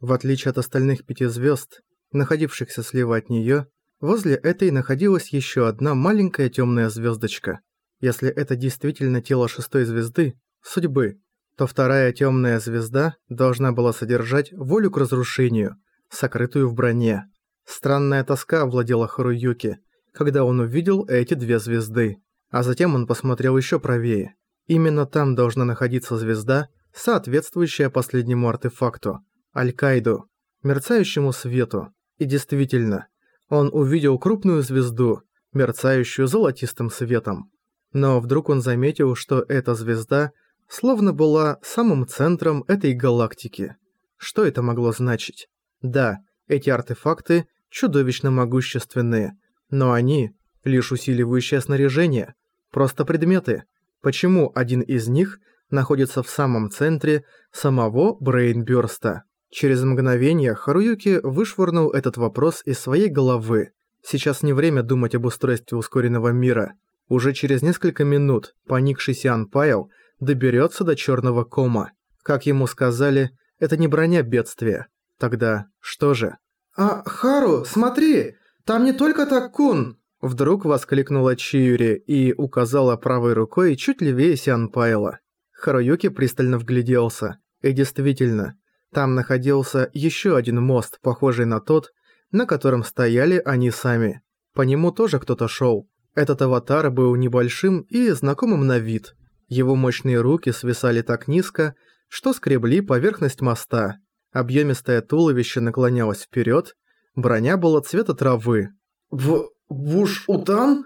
В отличие от остальных пяти звезд, находившихся слева от нее, возле этой находилась еще одна маленькая темная звездочка. Если это действительно тело шестой звезды, судьбы, то вторая темная звезда должна была содержать волю к разрушению, сокрытую в броне. Странная тоска овладела Харуюки, когда он увидел эти две звезды. А затем он посмотрел еще правее. Именно там должна находиться звезда, соответствующая последнему артефакту – Алькайду, мерцающему свету. И действительно, он увидел крупную звезду, мерцающую золотистым светом. Но вдруг он заметил, что эта звезда словно была самым центром этой галактики. Что это могло значить? Да, эти артефакты чудовищно могущественные, но они – лишь усиливающее снаряжение, просто предметы. Почему один из них находится в самом центре самого Брейнбёрста? Через мгновение Харуюки вышвырнул этот вопрос из своей головы. Сейчас не время думать об устройстве ускоренного мира. Уже через несколько минут поникший Сиан Пайл доберется до черного кома. Как ему сказали, это не броня бедствия. Тогда что же? «А, Хару, смотри! Там не только Таккун!» Вдруг воскликнула Чиюри и указала правой рукой чуть левее Сианпайла. Харуюки пристально вгляделся. И действительно, там находился еще один мост, похожий на тот, на котором стояли они сами. По нему тоже кто-то шел. Этот аватар был небольшим и знакомым на вид. Его мощные руки свисали так низко, что скребли поверхность моста. Объемистое туловище наклонялось вперед, броня была цвета травы. «В... Вуш-Утан?»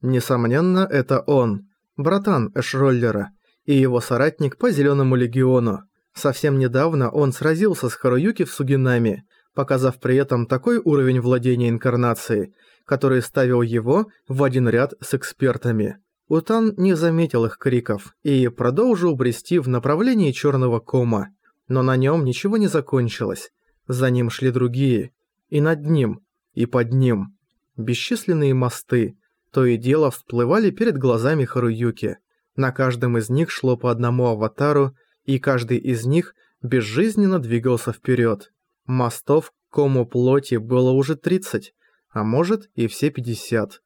Несомненно, это он, братан Эшроллера, и его соратник по Зеленому Легиону. Совсем недавно он сразился с Харуюки в Сугинами, показав при этом такой уровень владения инкарнацией, который ставил его в один ряд с экспертами. Утан не заметил их криков и продолжил брести в направлении черного кома. Но на нем ничего не закончилось. За ним шли другие. И над ним, и под ним. Бесчисленные мосты. То и дело всплывали перед глазами Харуюки. На каждом из них шло по одному аватару, и каждый из них безжизненно двигался вперед. Мостов кому плоти было уже 30, а может и все 50.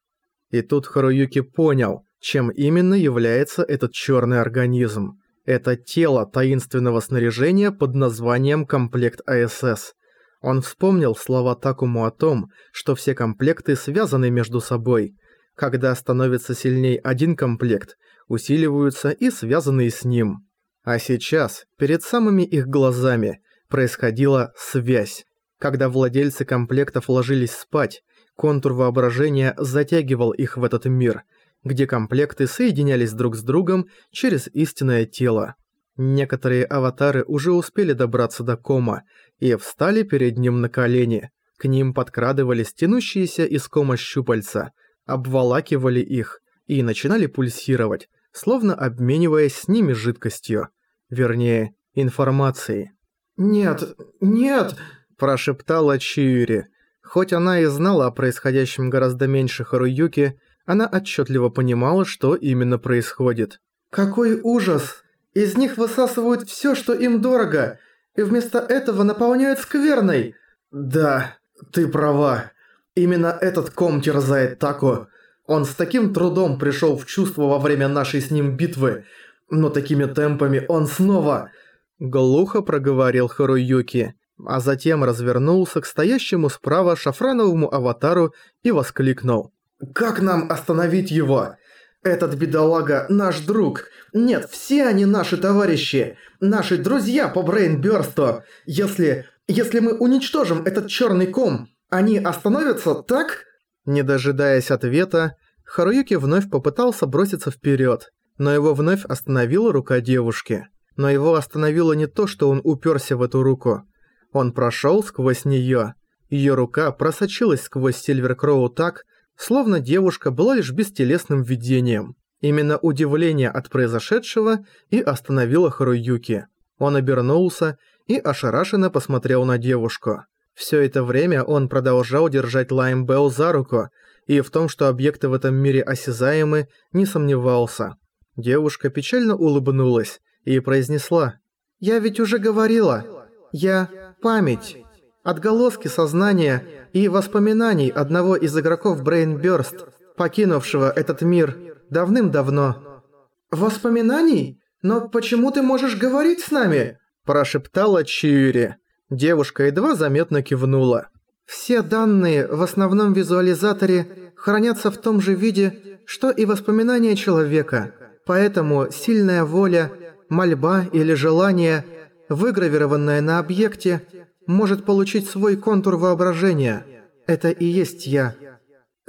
И тут Харуюки понял – чем именно является этот черный организм. Это тело таинственного снаряжения под названием комплект АСС. Он вспомнил слова Такому о том, что все комплекты связаны между собой. Когда становится сильней один комплект, усиливаются и связанные с ним. А сейчас, перед самыми их глазами, происходила связь. Когда владельцы комплектов ложились спать, контур воображения затягивал их в этот мир – где комплекты соединялись друг с другом через истинное тело. Некоторые аватары уже успели добраться до кома и встали перед ним на колени. К ним подкрадывались тянущиеся из кома щупальца, обволакивали их и начинали пульсировать, словно обмениваясь с ними жидкостью. Вернее, информацией. «Нет, нет!» – прошептала Чиури. Хоть она и знала о происходящем гораздо меньше Харуюки, она отчетливо понимала, что именно происходит. «Какой ужас! Из них высасывают все, что им дорого, и вместо этого наполняют скверной!» «Да, ты права. Именно этот ком терзает Тако. Он с таким трудом пришел в чувство во время нашей с ним битвы, но такими темпами он снова...» Глухо проговорил Харуюки, а затем развернулся к стоящему справа шафрановому аватару и воскликнул. Как нам остановить его? Этот бедолага наш друг. Нет, все они наши товарищи. Наши друзья по Брейнбёрсту. Если... Если мы уничтожим этот черный ком, они остановятся, так? Не дожидаясь ответа, Харуюки вновь попытался броситься вперед, но его вновь остановила рука девушки. Но его остановило не то, что он уперся в эту руку. Он прошел сквозь нее. Ее рука просочилась сквозь Сильвер Кроу так, словно девушка была лишь бестелесным видением. Именно удивление от произошедшего и остановило Харуюки. Он обернулся и ошарашенно посмотрел на девушку. Все это время он продолжал держать Лайм Белл за руку, и в том, что объекты в этом мире осязаемы, не сомневался. Девушка печально улыбнулась и произнесла «Я ведь уже говорила, я память, отголоски сознания и воспоминаний одного из игроков Brain Burst, покинувшего этот мир давным-давно. «Воспоминаний? Но почему ты можешь говорить с нами?» – прошептала Чиури. Девушка едва заметно кивнула. «Все данные в основном визуализаторе хранятся в том же виде, что и воспоминания человека, поэтому сильная воля, мольба или желание, выгравированное на объекте, может получить свой контур воображения. Это и есть я».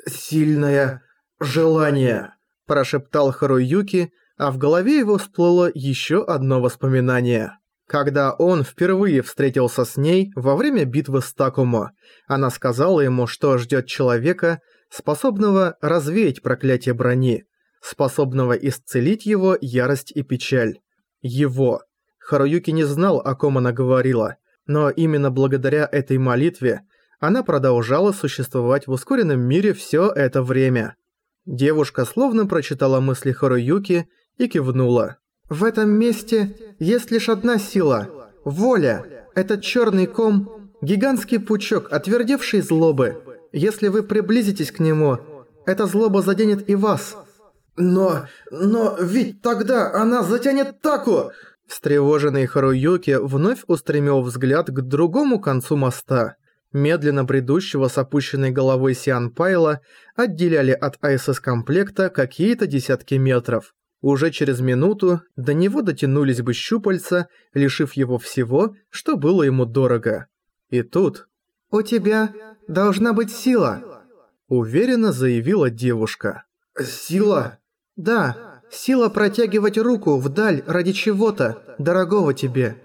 «Сильное желание», – прошептал Харуюки, а в голове его всплыло еще одно воспоминание. Когда он впервые встретился с ней во время битвы с Такумо, она сказала ему, что ждет человека, способного развеять проклятие брони, способного исцелить его ярость и печаль. Его. Харуюки не знал, о ком она говорила, но именно благодаря этой молитве она продолжала существовать в ускоренном мире все это время. Девушка словно прочитала мысли Харуюки и кивнула. В этом месте есть лишь одна сила – воля. Этот черный ком – гигантский пучок отвердевшей злобы. Если вы приблизитесь к нему, эта злоба заденет и вас. Но... но ведь тогда она затянет Таку! Встревоженный Харуюки вновь устремил взгляд к другому концу моста. Медленно бредущего с опущенной головой Сиан Пайла отделяли от АСС-комплекта какие-то десятки метров. Уже через минуту до него дотянулись бы щупальца, лишив его всего, что было ему дорого. И тут... «У тебя должна быть сила», — уверенно заявила девушка. «Сила?» «Да, сила протягивать руку вдаль ради чего-то, дорогого тебе».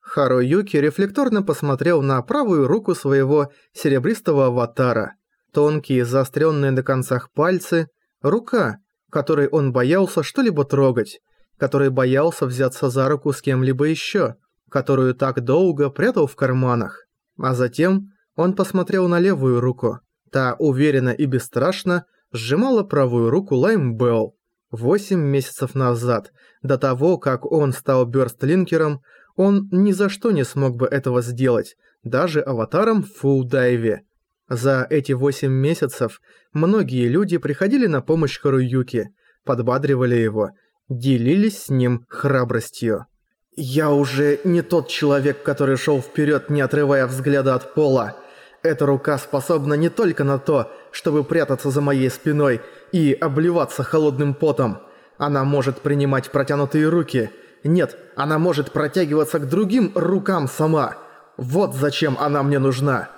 Харуюки рефлекторно посмотрел на правую руку своего серебристого аватара. Тонкие, заостренные на концах пальцы, рука, которой он боялся что-либо трогать, который боялся взяться за руку с кем-либо еще, которую так долго прятал в карманах. А затем он посмотрел на левую руку. Та уверенно и бесстрашно сжимала правую руку Лайм Белл. Восемь месяцев назад, до того, как он стал бёрстлинкером, он ни за что не смог бы этого сделать, даже аватаром в фулл-дайве. За эти восемь месяцев многие люди приходили на помощь Харуюке, подбадривали его, делились с ним храбростью. «Я уже не тот человек, который шел вперед, не отрывая взгляда от пола. Эта рука способна не только на то, чтобы прятаться за моей спиной и обливаться холодным потом. Она может принимать протянутые руки. Нет, она может протягиваться к другим рукам сама. Вот зачем она мне нужна».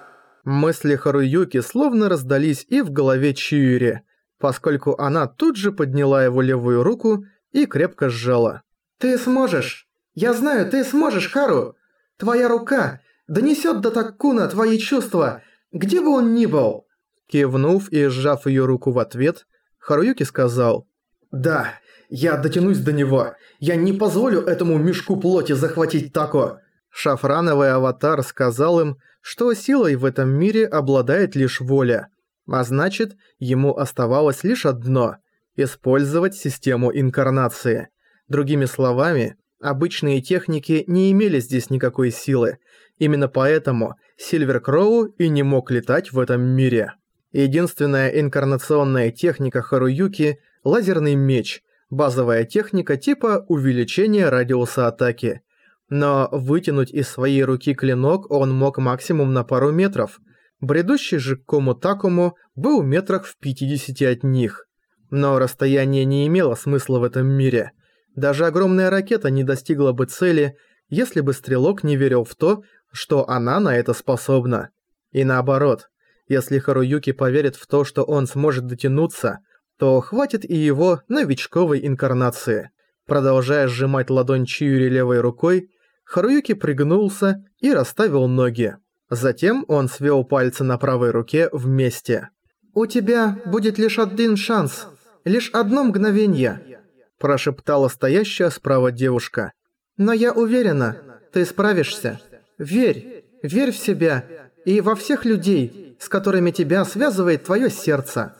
Мысли Харуюки словно раздались и в голове Чиури, поскольку она тут же подняла его левую руку и крепко сжала. «Ты сможешь! Я знаю, ты сможешь, Хару! Твоя рука донесет до Таккуна твои чувства, где бы он ни был!» Кивнув и сжав ее руку в ответ, Харуюки сказал. «Да, я дотянусь до него. Я не позволю этому мешку плоти захватить Тако!» Шафрановый аватар сказал им, что силой в этом мире обладает лишь воля, а значит, ему оставалось лишь одно – использовать систему инкарнации. Другими словами, обычные техники не имели здесь никакой силы, именно поэтому Сильвер Кроу и не мог летать в этом мире. Единственная инкарнационная техника Харуюки – лазерный меч, базовая техника типа увеличения радиуса атаки – но вытянуть из своей руки клинок он мог максимум на пару метров. Бредущий же Кому Такому был метрах в 50 от них. Но расстояние не имело смысла в этом мире. Даже огромная ракета не достигла бы цели, если бы Стрелок не верил в то, что она на это способна. И наоборот, если Харуюки поверит в то, что он сможет дотянуться, то хватит и его новичковой инкарнации. Продолжая сжимать ладонь Чиури левой рукой, Харуюки пригнулся и расставил ноги. Затем он свел пальцы на правой руке вместе. «У тебя будет лишь один шанс, лишь одно мгновение», прошептала стоящая справа девушка. «Но я уверена, ты справишься. Верь, верь в себя и во всех людей, с которыми тебя связывает твое сердце».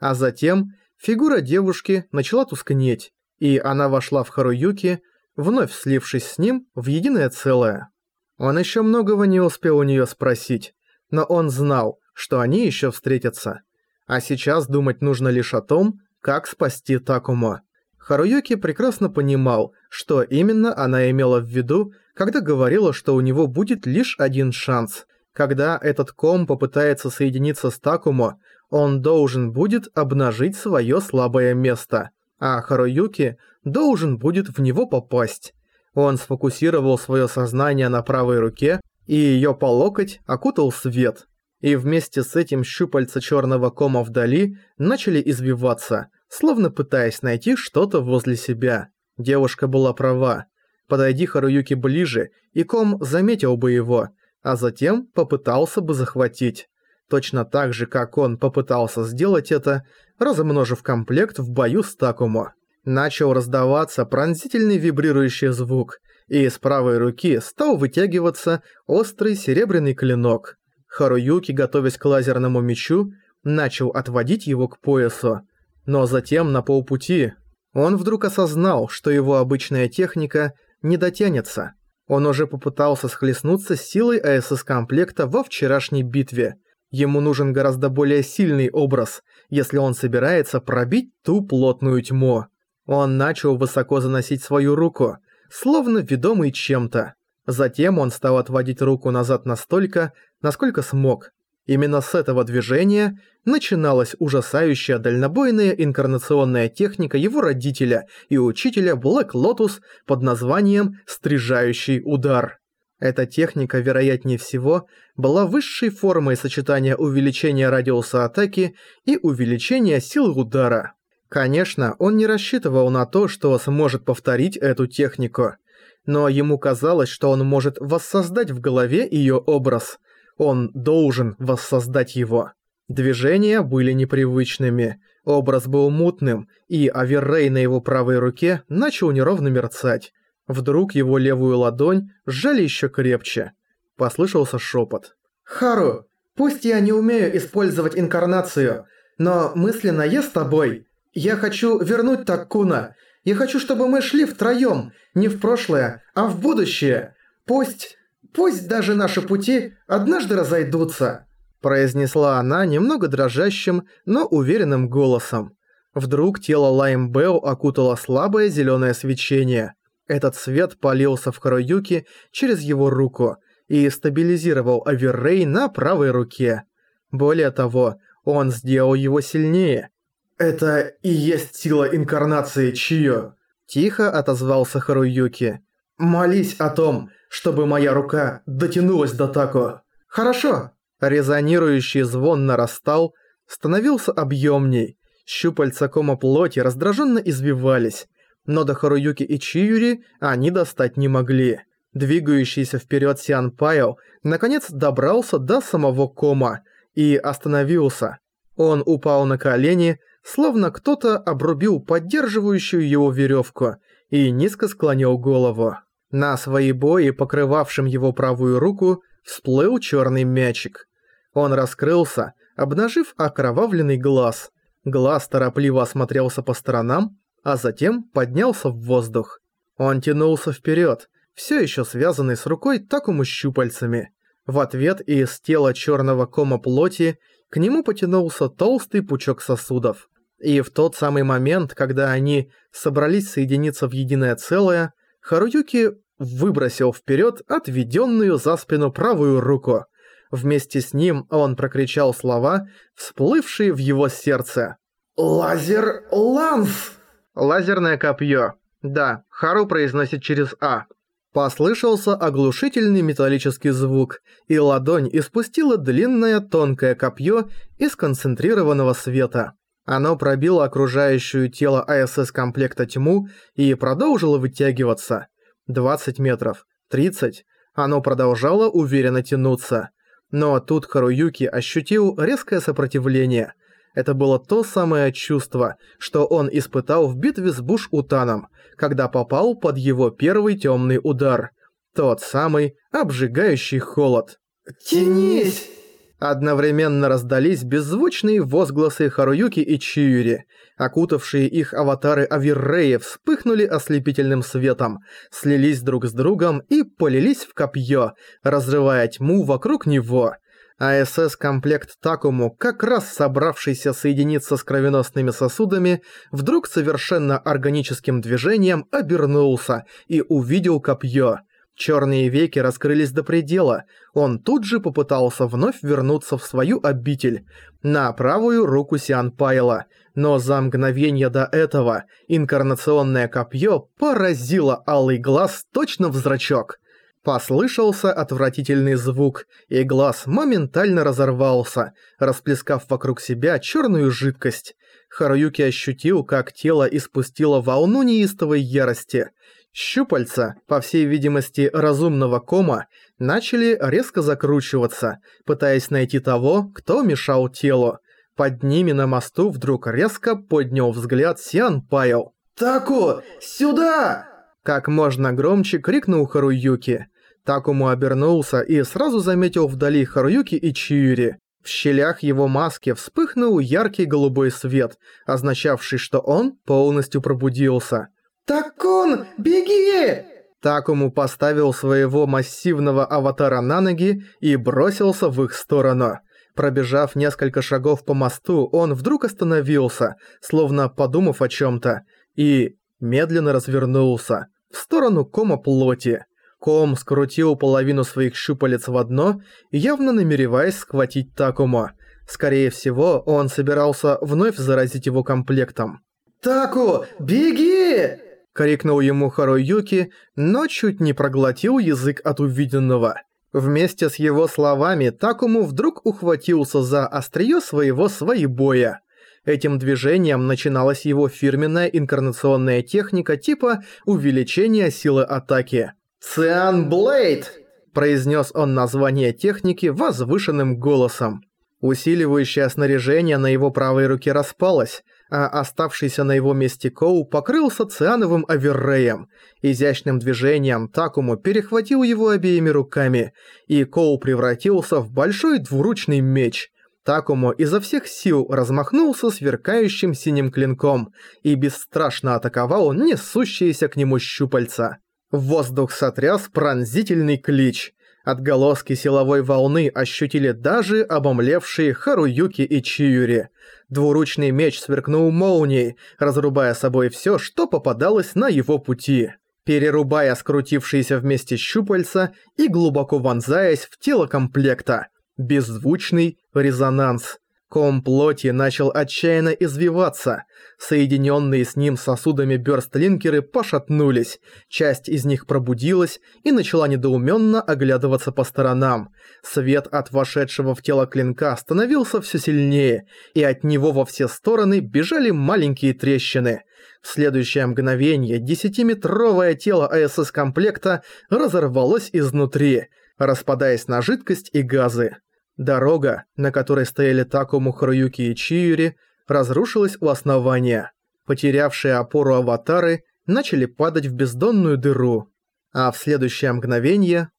А затем фигура девушки начала тускнеть, и она вошла в Харуюки, вновь слившись с ним в единое целое. Он еще многого не успел у нее спросить, но он знал, что они еще встретятся. А сейчас думать нужно лишь о том, как спасти Такумо. Харуюки прекрасно понимал, что именно она имела в виду, когда говорила, что у него будет лишь один шанс. Когда этот ком попытается соединиться с Такумо, он должен будет обнажить свое слабое место, а Харуюки должен будет в него попасть. Он сфокусировал свое сознание на правой руке, и ее по локоть окутал свет. И вместе с этим щупальца черного кома вдали начали извиваться, словно пытаясь найти что-то возле себя. Девушка была права. Подойди Харуюки ближе, и ком заметил бы его, а затем попытался бы захватить. Точно так же, как он попытался сделать это, размножив комплект в бою с Такумо. Начал раздаваться пронзительный вибрирующий звук, и из правой руки стал вытягиваться острый серебряный клинок. Харуюки, готовясь к лазерному мечу, начал отводить его к поясу. Но затем на полпути он вдруг осознал, что его обычная техника не дотянется. Он уже попытался схлестнуться с силой ISS-комплекта во вчерашней битве. Ему нужен гораздо более сильный образ, если он собирается пробить ту плотную тьму. Он начал высоко заносить свою руку, словно ведомый чем-то. Затем он стал отводить руку назад настолько, насколько смог. Именно с этого движения начиналась ужасающая дальнобойная инкарнационная техника его родителя и учителя Блэк Лотус под названием «Стрижающий удар». Эта техника, вероятнее всего, была высшей формой сочетания увеличения радиуса атаки и увеличения силы удара. Конечно, он не рассчитывал на то, что сможет повторить эту технику. Но ему казалось, что он может воссоздать в голове ее образ. Он должен воссоздать его. Движения были непривычными, образ был мутным, и Аверрей на его правой руке начал неровно мерцать. Вдруг его левую ладонь сжали еще крепче. Послышался шепот. «Хару, пусть я не умею использовать инкарнацию, но мысленно я с тобой. Я хочу вернуть Таккуна. Я хочу, чтобы мы шли втроём, не в прошлое, а в будущее. Пусть... пусть даже наши пути однажды разойдутся», произнесла она немного дрожащим, но уверенным голосом. Вдруг тело Лайм Белл окутало слабое зелёное свечение. Этот свет полился в Харуюки через его руку и стабилизировал Аверрей на правой руке. Более того, он сделал его сильнее – «Это и есть сила инкарнации Чио», – тихо отозвался Харуюки. «Молись о том, чтобы моя рука дотянулась до Тако. Хорошо?» Резонирующий звон нарастал, становился объемней. Щупальца кома плоти раздраженно извивались, но до Харуюки и Чиюри они достать не могли. Двигающийся вперед Сиан Пайо наконец добрался до самого кома и остановился. Он упал на колени, словно кто-то обрубил поддерживающую его веревку и низко склонил голову. На свои бои, покрывавшим его правую руку, всплыл черный мячик. Он раскрылся, обнажив окровавленный глаз. Глаз торопливо осмотрелся по сторонам, а затем поднялся в воздух. Он тянулся вперед, все еще связанный с рукой Такому щупальцами. В ответ из тела черного кома плоти к нему потянулся толстый пучок сосудов. И в тот самый момент, когда они собрались соединиться в единое целое, Харуюки выбросил вперед отведенную за спину правую руку. Вместе с ним он прокричал слова, всплывшие в его сердце. «Лазер Ланс!» «Лазерное копье». Да, Хару произносит через «А». Послышался оглушительный металлический звук, и ладонь испустила длинное тонкое копье из концентрированного света. Оно пробило окружающую тело АСС-комплекта тьму и продолжило вытягиваться. 20 метров, 30. Оно продолжало уверенно тянуться. Но тут Харуюки ощутил резкое сопротивление. Это было то самое чувство, что он испытал в битве с Буш-Утаном, когда попал под его первый темный удар. Тот самый обжигающий холод. «Тянись!» Одновременно раздались беззвучные возгласы Харуюки и Чиюри. Окутавшие их аватары Авирреи вспыхнули ослепительным светом, слились друг с другом и полились в копье, разрывая тьму вокруг него. АСС-комплект Такому, как раз собравшийся соединиться с кровеносными сосудами, вдруг совершенно органическим движением обернулся и увидел копье. Черные веки раскрылись до предела. Он тут же попытался вновь вернуться в свою обитель, на правую руку Сиан Пайла. Но за мгновение до этого инкарнационное копье поразило алый глаз точно в зрачок. Послышался отвратительный звук, и глаз моментально разорвался, расплескав вокруг себя черную жидкость. Харуюки ощутил, как тело испустило волну неистовой ярости. Щупальца, по всей видимости разумного кома, начали резко закручиваться, пытаясь найти того, кто мешал телу. Под ними на мосту вдруг резко поднял взгляд Сиан Пайл. «Таку, сюда!» Как можно громче крикнул Харуюки. Такому обернулся и сразу заметил вдали Харуюки и Чиюри. В щелях его маски вспыхнул яркий голубой свет, означавший, что он полностью пробудился. «Такун, беги!» Такому поставил своего массивного аватара на ноги и бросился в их сторону. Пробежав несколько шагов по мосту, он вдруг остановился, словно подумав о чем-то, и медленно развернулся в сторону кома плоти. Ком скрутил половину своих щупалец в одно, явно намереваясь схватить Такума. Скорее всего, он собирался вновь заразить его комплектом. «Таку, беги!» Крикнул ему Харуюки, но чуть не проглотил язык от увиденного. Вместе с его словами Такому вдруг ухватился за острие своего своебоя. Этим движением начиналась его фирменная инкарнационная техника типа увеличения силы атаки. «Циан Блейд!» произнес он название техники возвышенным голосом. Усиливающее снаряжение на его правой руке распалось, а оставшийся на его месте Коу покрылся циановым оверреем. Изящным движением Такому перехватил его обеими руками, и Коу превратился в большой двуручный меч. Такому изо всех сил размахнулся сверкающим синим клинком и бесстрашно атаковал несущиеся к нему щупальца. В воздух сотряс пронзительный клич – Отголоски силовой волны ощутили даже обомлевшие Харуюки и Чиюри. Двуручный меч сверкнул молнией, разрубая собой всё, что попадалось на его пути, перерубая скрутившиеся вместе щупальца и глубоко вонзаясь в тело комплекта. Беззвучный резонанс. Ком плоти начал отчаянно извиваться. Соединенные с ним сосудами бёрстлинкеры пошатнулись. Часть из них пробудилась и начала недоуменно оглядываться по сторонам. Свет от вошедшего в тело клинка становился все сильнее, и от него во все стороны бежали маленькие трещины. В следующее мгновение десятиметровое тело АСС-комплекта разорвалось изнутри, распадаясь на жидкость и газы. Дорога, на которой стояли Такому, Харуюки и Чиюри, разрушилась у основания. Потерявшие опору аватары начали падать в бездонную дыру. А в следующее мгновение